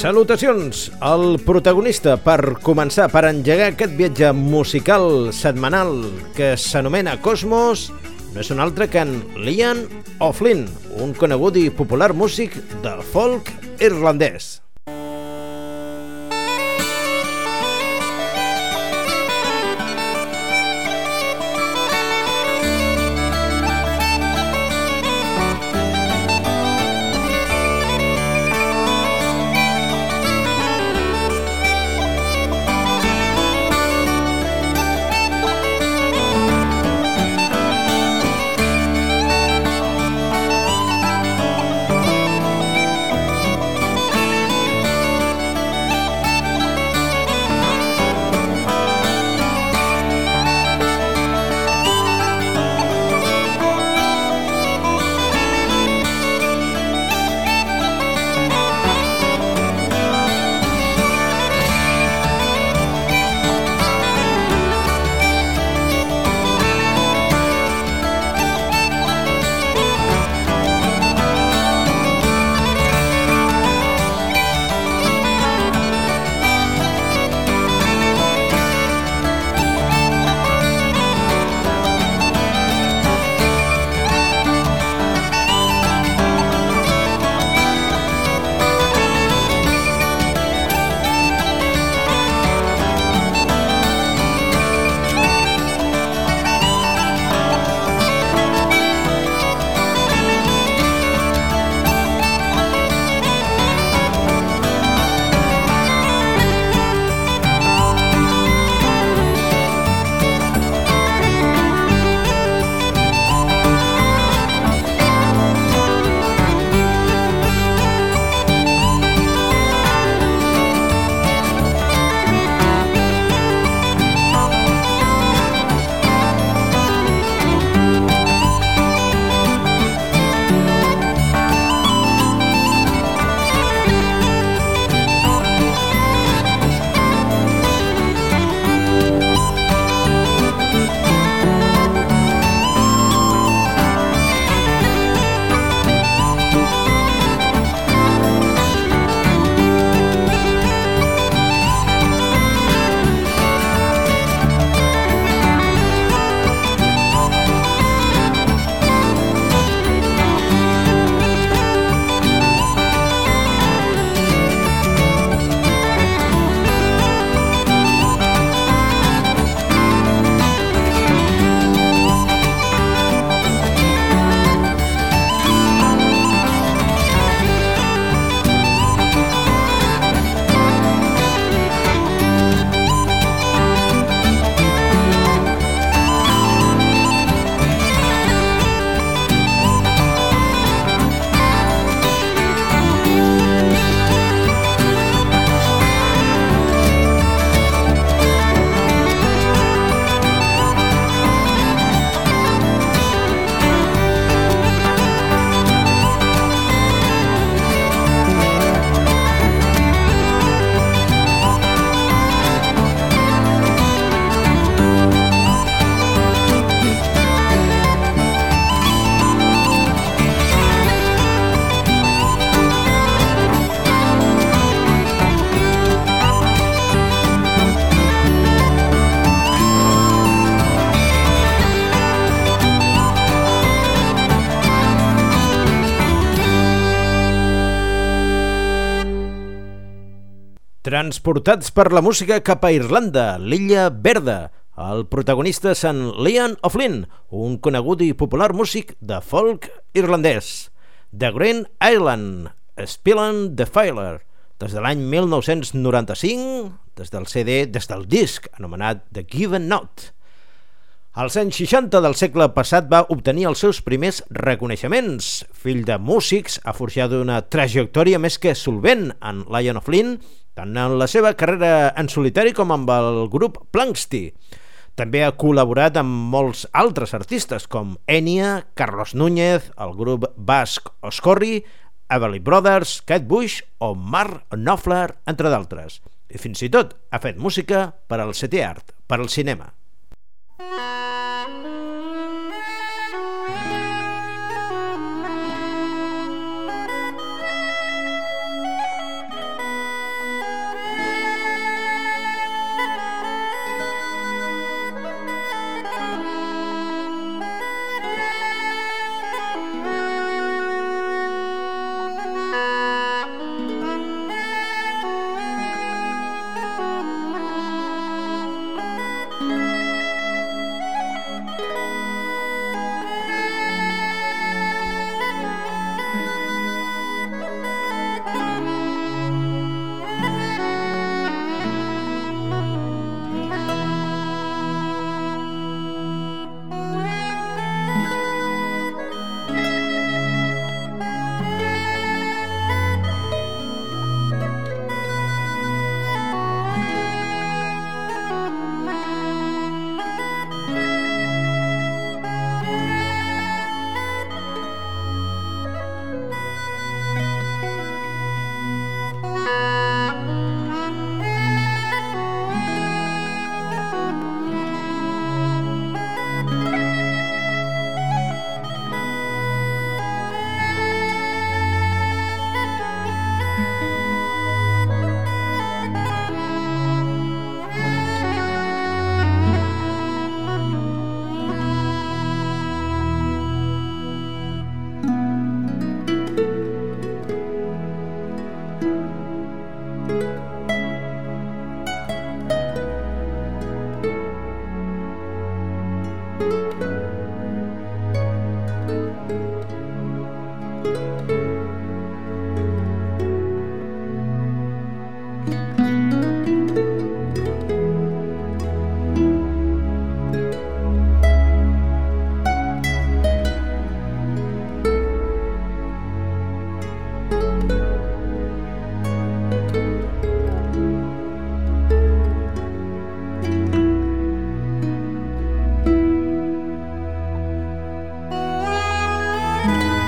Salutacions! El protagonista per començar, per engegar aquest viatge musical setmanal que s'anomena Cosmos, no és un altre que en Liam O'Flynn, un conegut i popular músic del folk irlandès. Transportats per la música cap a Irlanda, l'illa Verda, el protagonista és en Liam O'Flynn, un conegut i popular músic de folk irlandès. The Green Island, Spilling the Filer, des de l'any 1995, des del CD, des del disc anomenat The Given Note. Als anys 60 del segle passat va obtenir els seus primers reconeixements. Fill de músics, ha forjat una trajectòria més que solvent en Lion O'Flynn, tant en la seva carrera en solitari com amb el grup Planksty. També ha col·laborat amb molts altres artistes com Enya, Carlos Núñez, el grup basc Oscorri, Everly Brothers, Kate Bush o Mark Knopfler, entre d'altres. I fins i tot ha fet música per al CT Art, per al cinema. The Bye.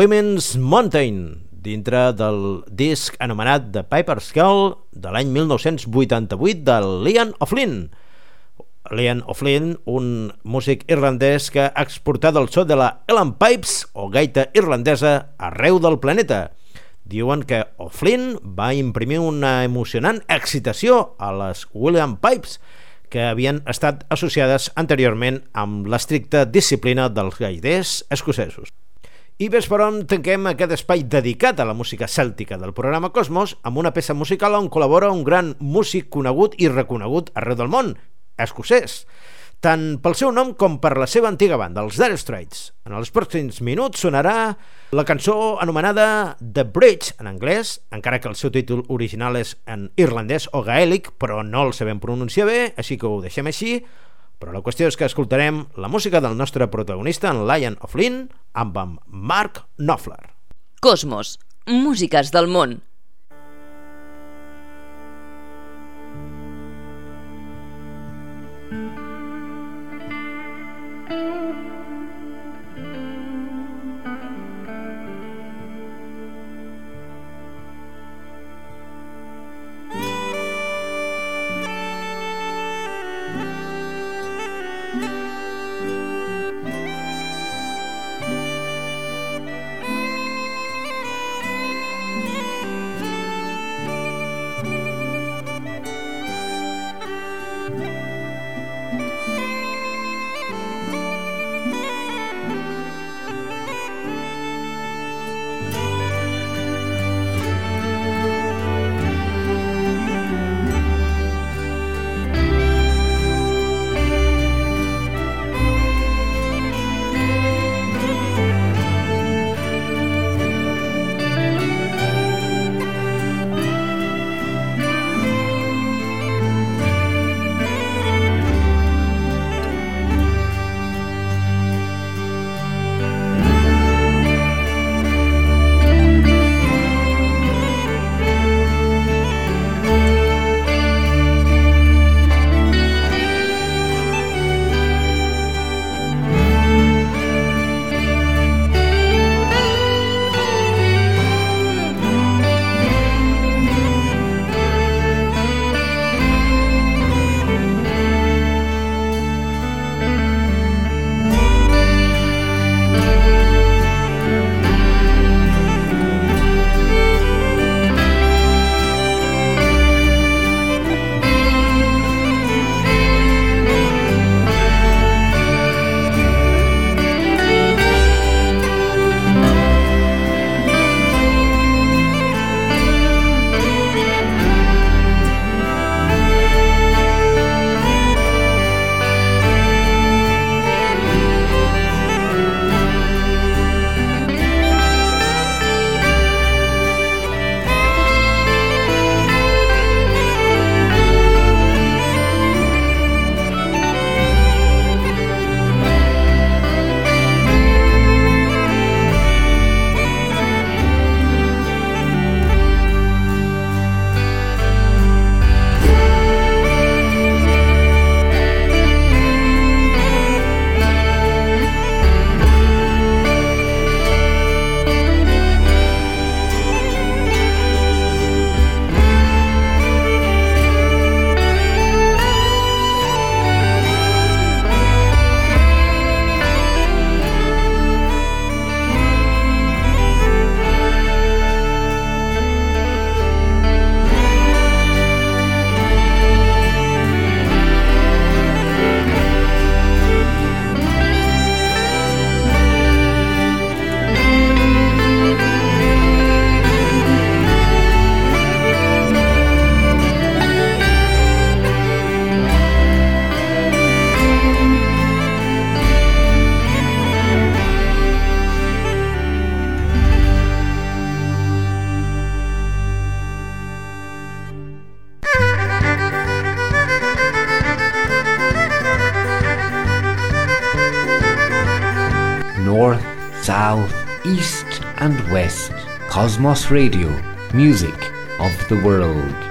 Women's Mountain, dintre del disc anomenat The Piper's Skull de l'any 1988 de Liam O'Flynn. Liam O'Flynn, un músic irlandès que ha exportat el so de la Ellen Pipes o gaita irlandesa arreu del planeta. Diuen que O'Flynn va imprimir una emocionant excitació a les William Pipes, que havien estat associades anteriorment amb l'estricta disciplina dels gaiters escocesos. I ves per on tanquem aquest espai dedicat a la música cèltica del programa Cosmos amb una peça musical on col·labora un gran músic conegut i reconegut arreu del món, escocès, tant pel seu nom com per la seva antiga banda, els Dire Straits. En els pròxims minuts sonarà la cançó anomenada The Bridge, en anglès, encara que el seu títol original és en irlandès o gaèlic, però no el sabem pronunciar bé, així que ho deixem així, però la qüestió és que escoltarem la música del nostre protagonista, en Lion of Lynn, amb en Mark Knopfler. Cosmos, músiques del món. Cosmos Radio, music of the world.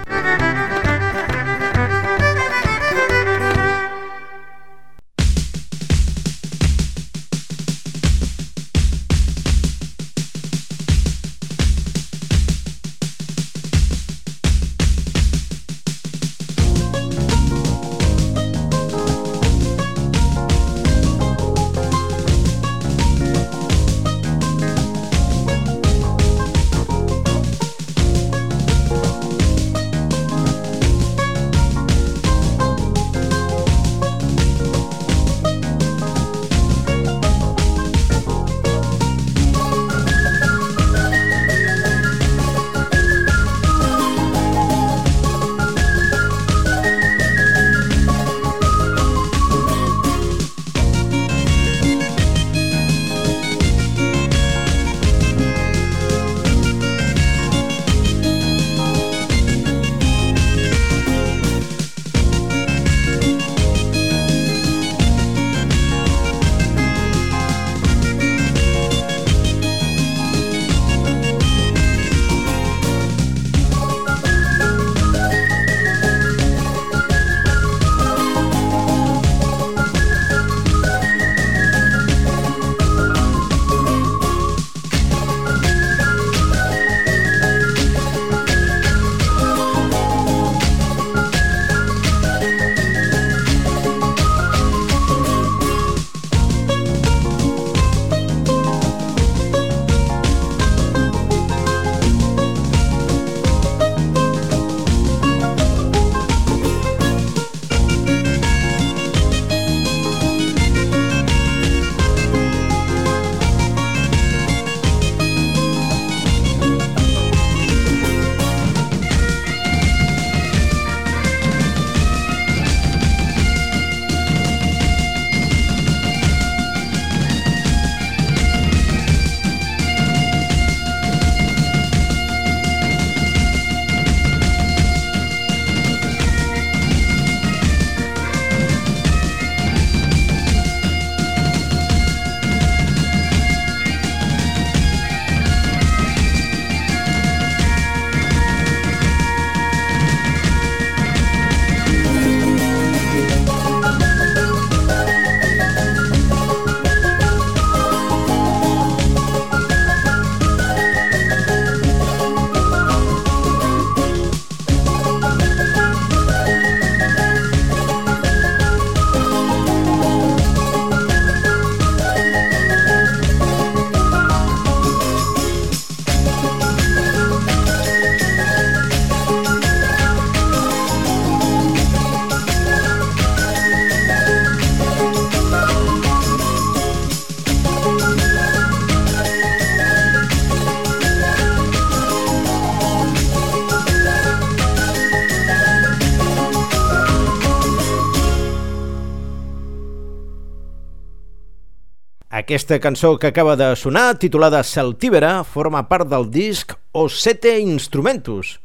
Aquesta cançó que acaba de sonar, titulada Celtíbera, forma part del disc Os Sete Instrumentos,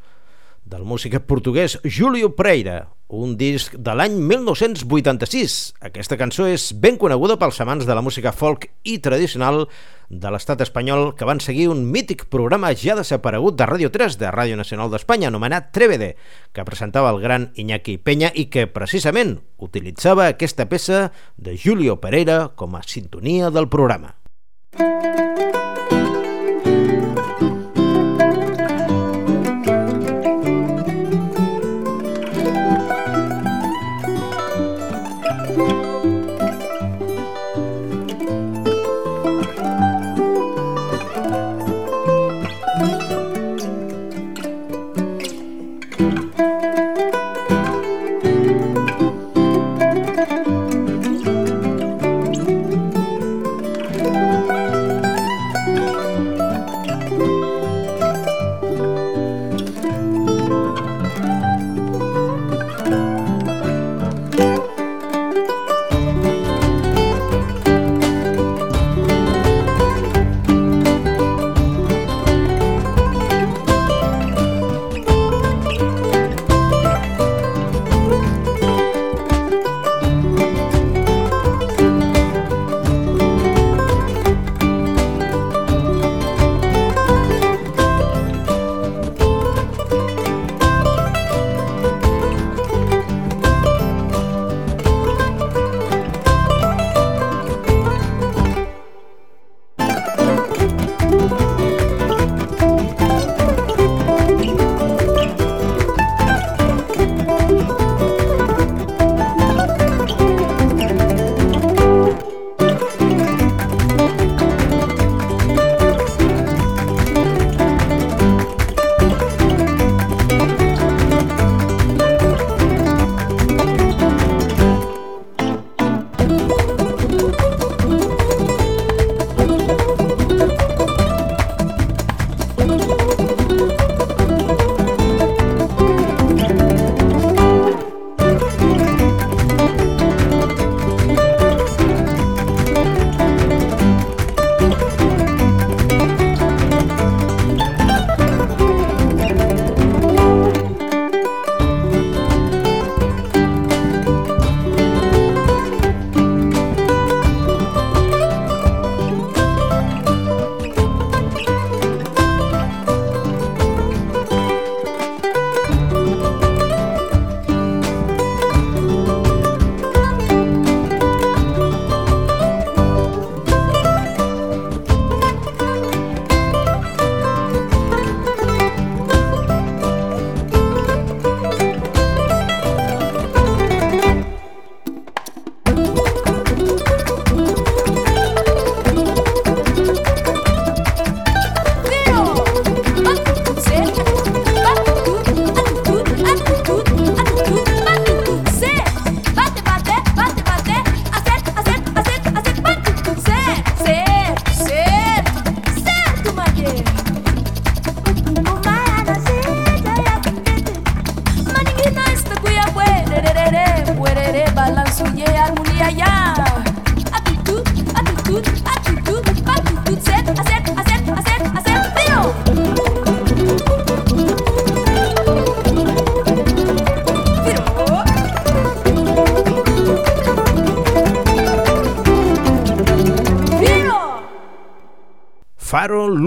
del músic portuguès Júlio Pereira, un disc de l'any 1986. Aquesta cançó és ben coneguda pels amants de la música folk i tradicional de l'estat espanyol que van seguir un mític programa ja desaparegut de Ràdio 3 de Ràdio Nacional d'Espanya anomenat Trevede, que presentava el gran Iñaki Peña i que precisament utilitzava aquesta peça de Julio Pereira com a sintonia del programa. Música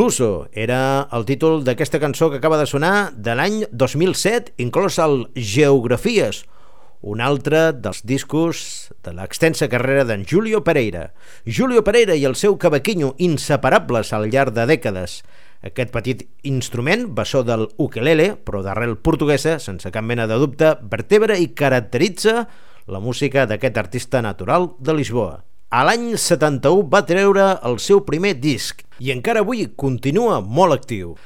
Faro Luso era el títol d'aquesta cançó que acaba de sonar de l'any 2007, inclòs el Geografies, un altre dels discos de l'extensa carrera d'en Julio Pereira. Julio Pereira i el seu cavaquinho inseparables al llarg de dècades. Aquest petit instrument, bessó del ukelele, però d'arrel portuguesa, sense cap mena de dubte, vertebra i caracteritza la música d'aquest artista natural de Lisboa. A l'any 71 va treure el seu primer disc i encara avui continua molt actiu.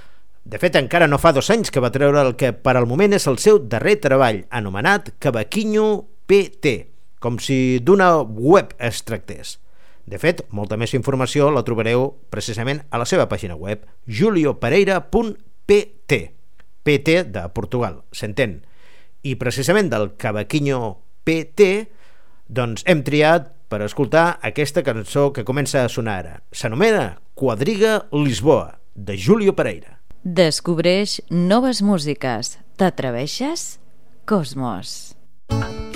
De fet, encara no fa dos anys que va treure el que per al moment és el seu darrer treball, anomenat Cavaquinho PT, com si d'una web es tractés. De fet, molta més informació la trobareu precisament a la seva pàgina web, juliopereira.pt, PT de Portugal, s'entén. I precisament del Cavaquinho PT Doncs hem triat per escoltar aquesta cançó que comença a sonar ara. S'anomena Quadriga Lisboa, de Julio Pereira. Descobreix noves músiques. T'atreveixes? Cosmos. nord,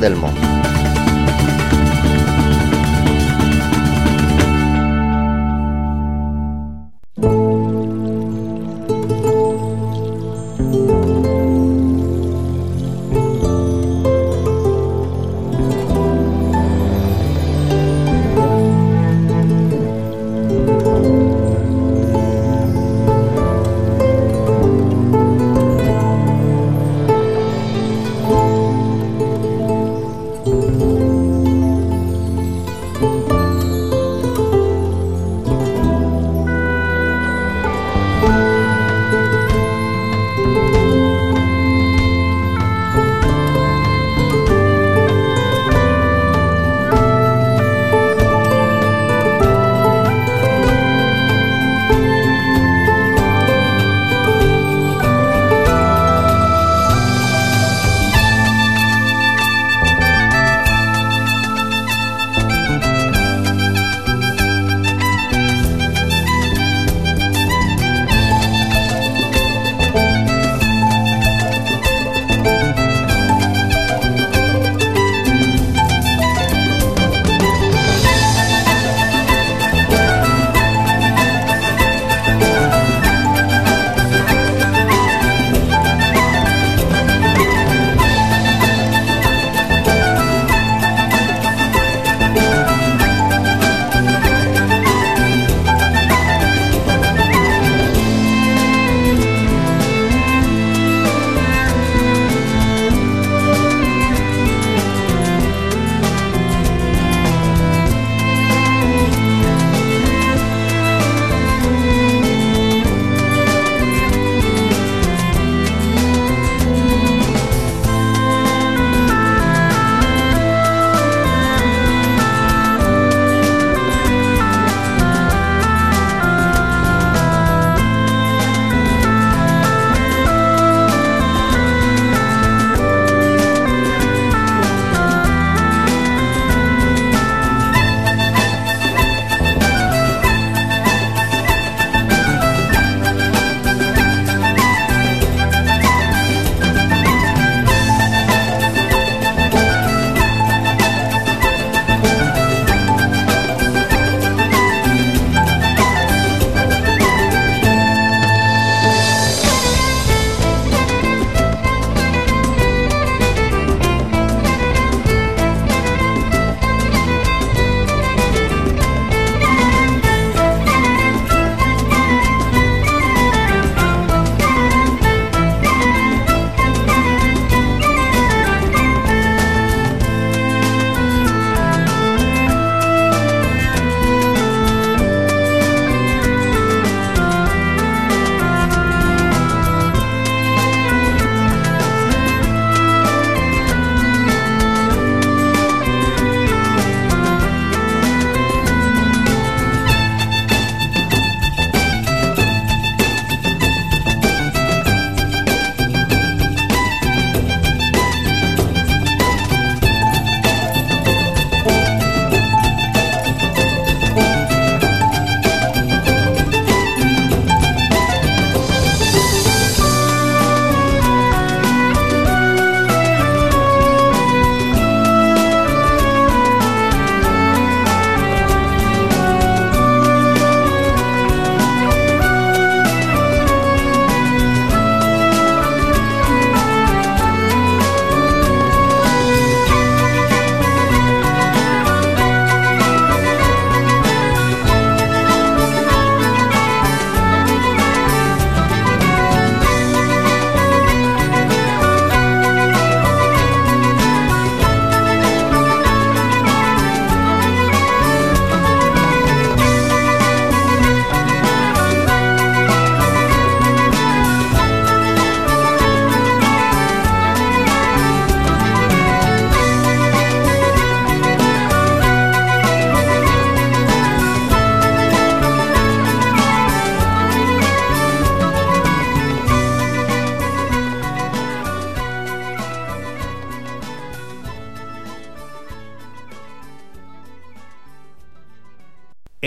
del món.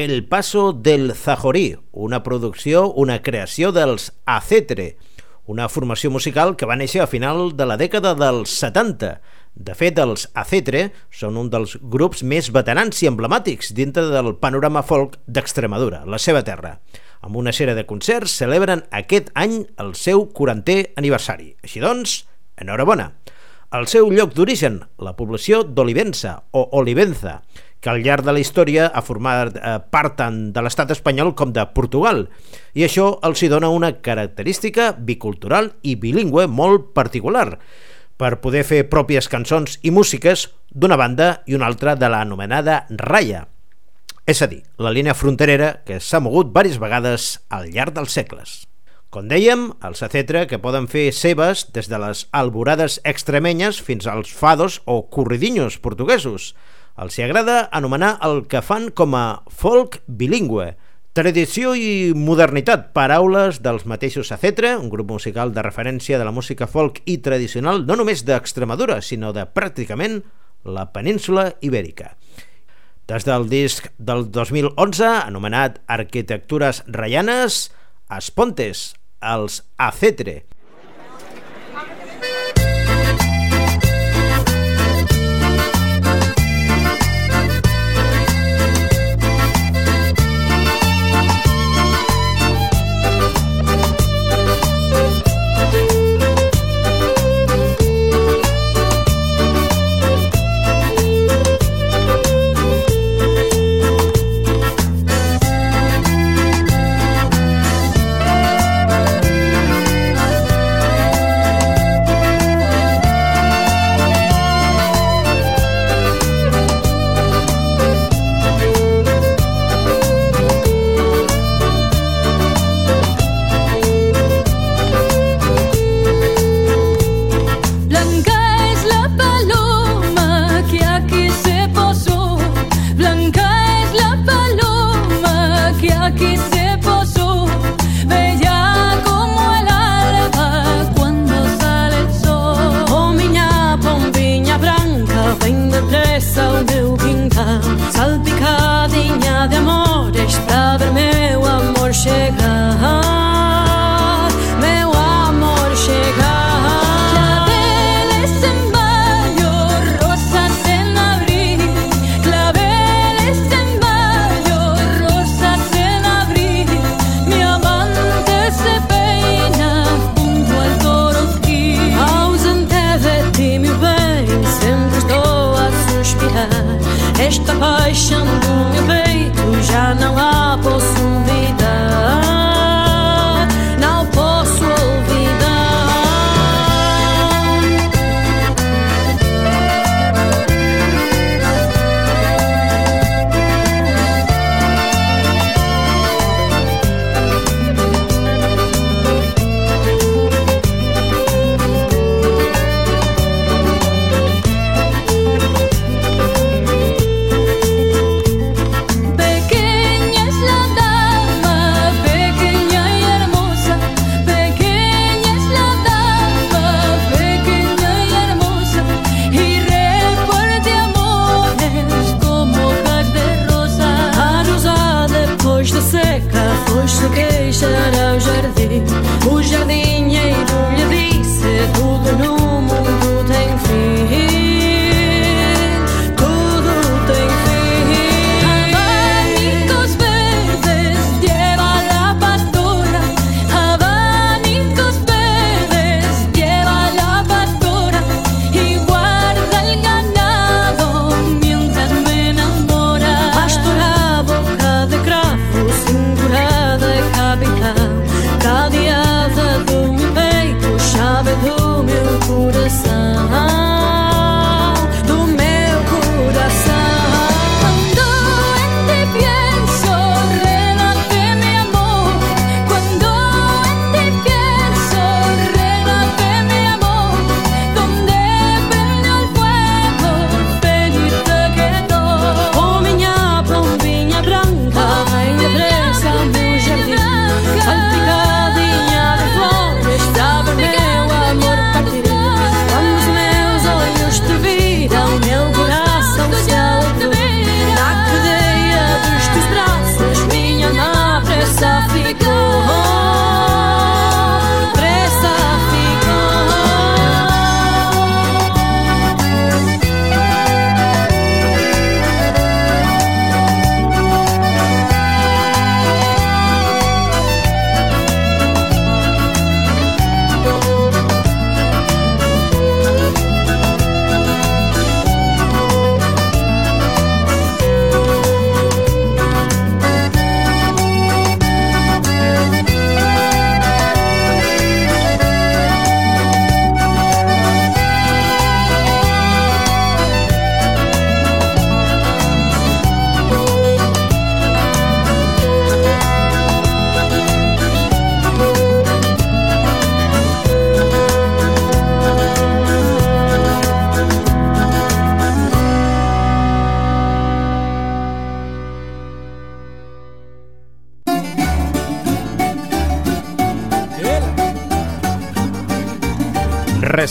El Paso del Zajorí, una producció, una creació dels Acetre, una formació musical que va néixer a final de la dècada dels 70. De fet, els Acetre són un dels grups més veterans i emblemàtics dintre del panorama folk d'Extremadura, la seva terra. Amb una sèrie de concerts celebren aquest any el seu 40è aniversari. Així doncs, enhorabona! El seu lloc d'origen, la població d'Olivença o Olivenza, que al llarg de la història ha format eh, part tant de l'estat espanyol com de Portugal, i això els hi dona una característica bicultural i bilingüe molt particular, per poder fer pròpies cançons i músiques d'una banda i una altra de l'anomenada Raya, és a dir, la línia fronterera que s'ha mogut diverses vegades al llarg dels segles. Com dèiem, els acetre que poden fer seves des de les alborades extremenyes fins als fados o corridinhos portuguesos, els agrada anomenar el que fan com a folk bilingüe, Tradició i modernitat, paraules dels mateixos Acetre, un grup musical de referència de la música folk i tradicional no només d'Extremadura, sinó de pràcticament la península ibèrica. Des del disc del 2011, anomenat Arquitectures Rayanes, Espontes, els Acetre,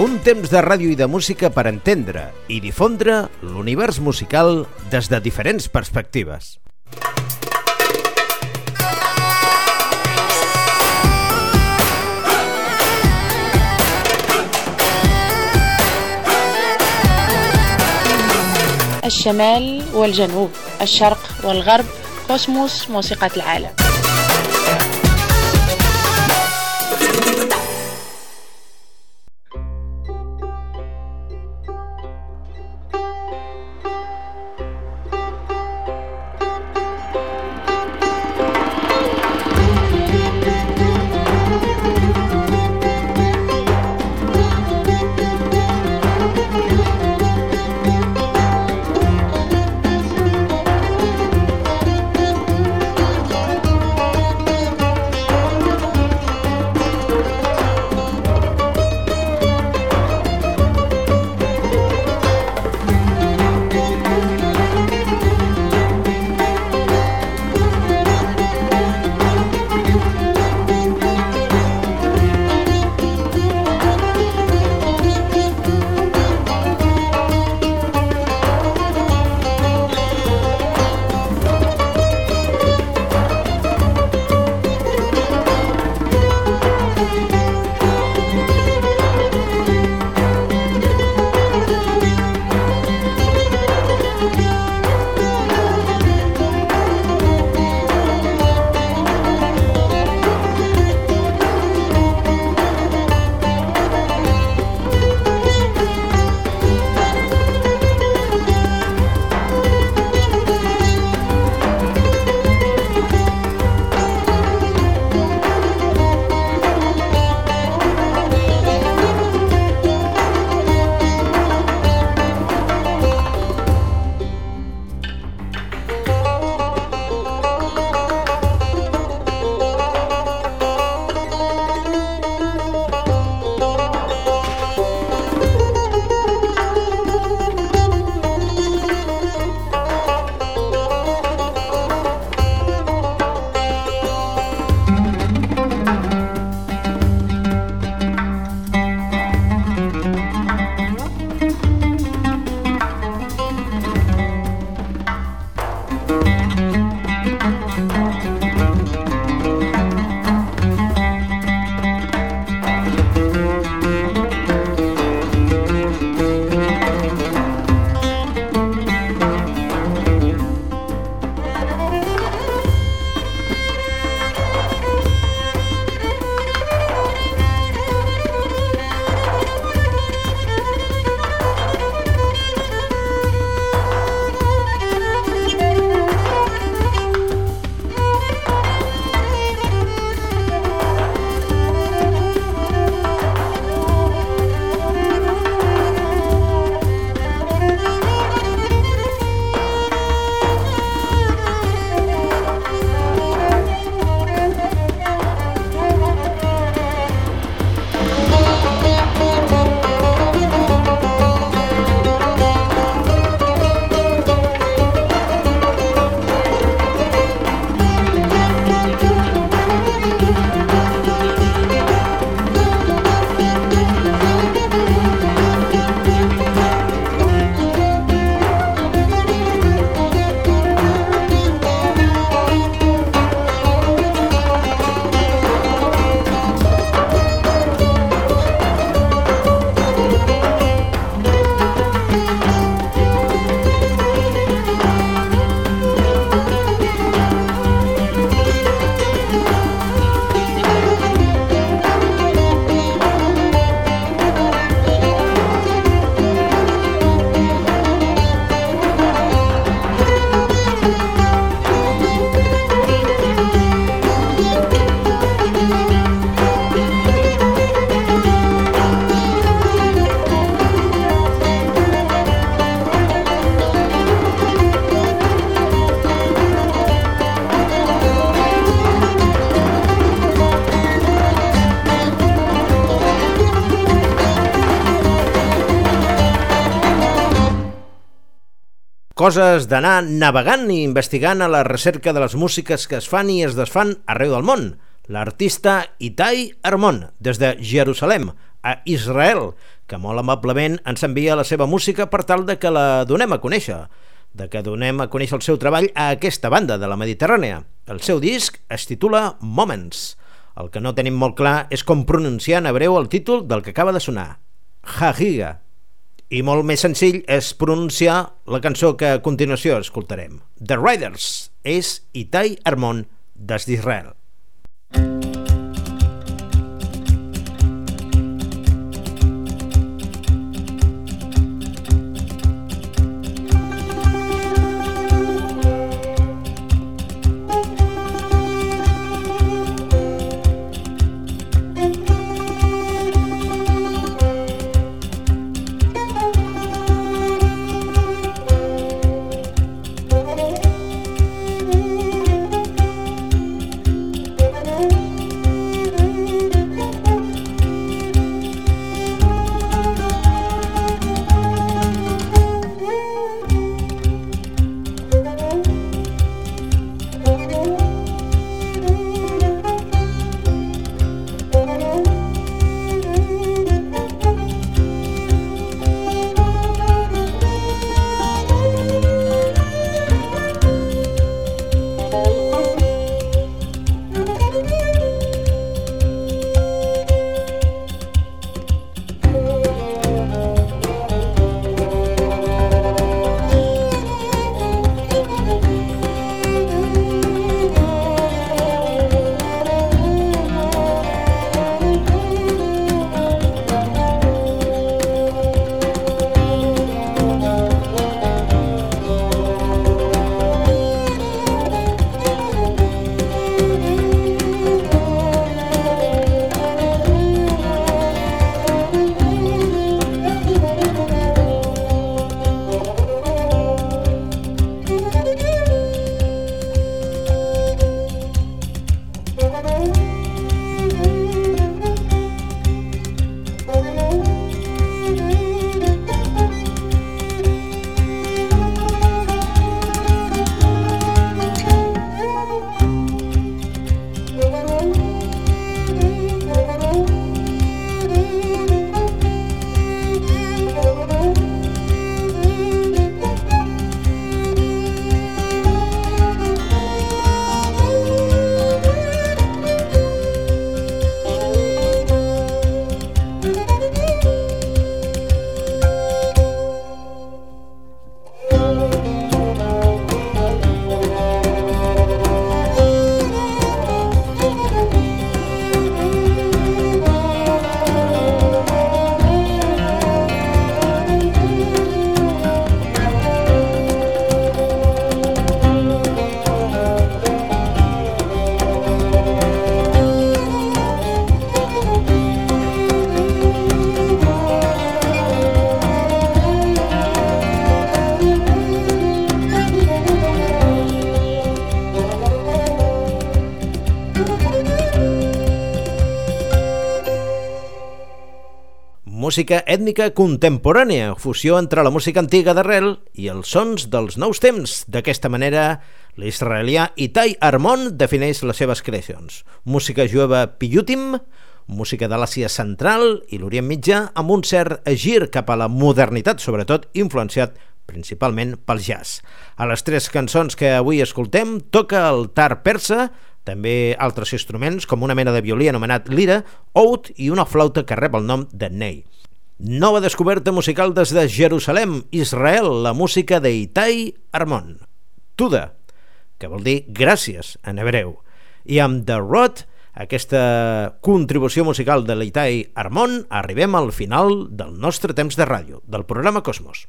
Un temps de ràdio i de música per entendre i difondre l'univers musical des de diferents perspectives. الشمال والجنوب الشرق والغرب كوسموس موسيقى العالم coses d'anar navegant i investigant a la recerca de les músiques que es fan i es desfan arreu del món. L'artista Itai Armon, des de Jerusalem, a Israel, que molt amablement ens envia la seva música per tal de que la donem a conèixer de que donem a conèixer el seu treball a aquesta banda de la Mediterrània. El seu disc es titula Moments. El que no tenim molt clar és com pronunciar en hebreu el títol del que acaba de sonar, Hagiga. I molt més senzill és pronunciar la cançó que a continuació escoltarem. The Riders és Itai Armon des d'Israel. Música ètnica contemporània, fusió entre la música antiga d'arrel i els sons dels nous temps. D'aquesta manera, l'israelià Itai Armon defineix les seves creacions. Música jueva piyutim, música de l'Àsia Central i l'Orient Mitjà amb un cert gir cap a la modernitat, sobretot influenciat principalment pel jazz. A les tres cançons que avui escoltem toca el tar persa, també altres instruments com una mena de violí anomenat lira, oud i una flauta que rep el nom de ney. Nova descoberta musical des de Jerusalem, Israel, la música d'Itai Armon. Tuda, que vol dir gràcies en hebreu. I amb The Rod, aquesta contribució musical de l'Itai Armon, arribem al final del nostre temps de ràdio, del programa Cosmos.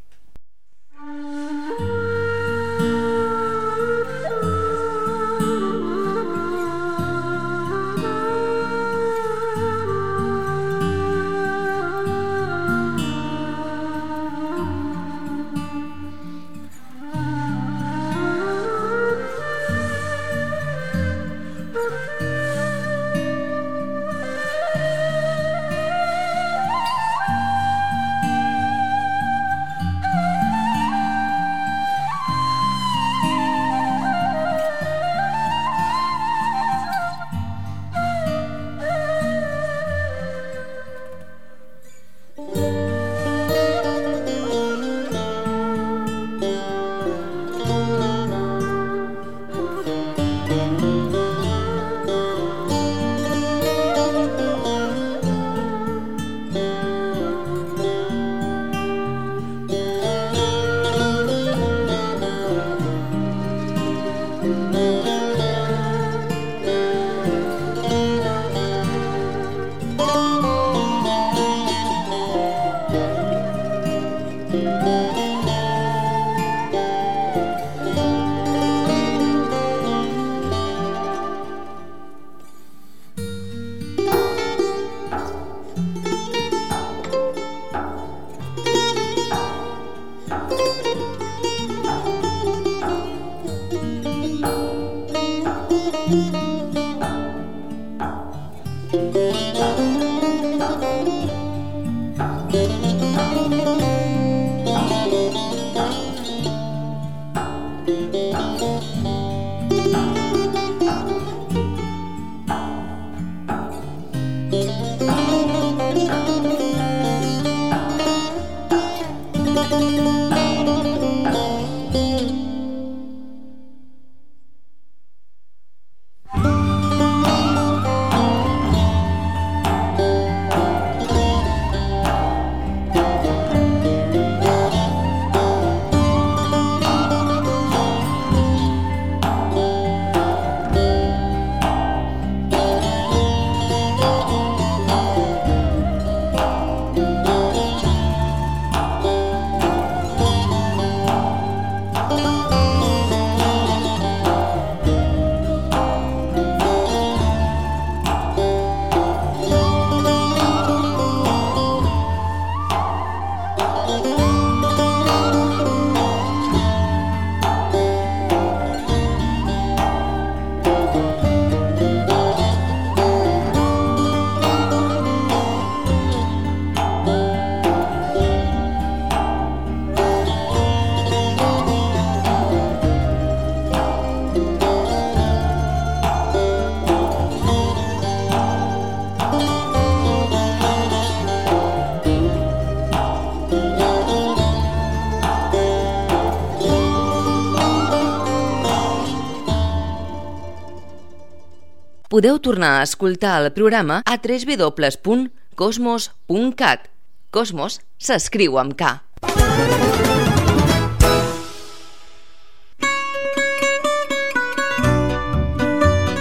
Podeu tornar a escoltar el programa a www.cosmos.cat. Cosmos s'escriu amb K.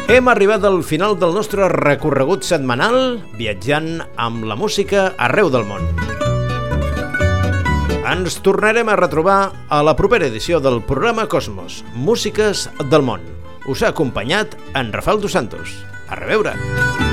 Hem arribat al final del nostre recorregut setmanal viatjant amb la música arreu del món. Ens tornarem a retrobar a la propera edició del programa Cosmos, Músiques del món us ha acompanyat en Rafael Dos Santos. A reveure!